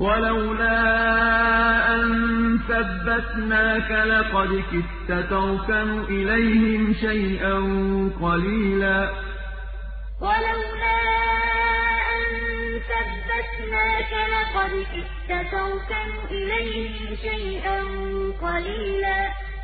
وَلَوْلَا أَن ثَبَّتْنَاكَ لَقَدْ كِدتَّ تَرْكَنُ إِلَيْهِمْ شَيْئًا قَلِيلًا وَلَوْلَا أَن ثَبَّتْنَاكَ لَقَدْ كِدتَّ تَرْكَنُ إِلَيْهِمْ شَيْئًا قَلِيلًا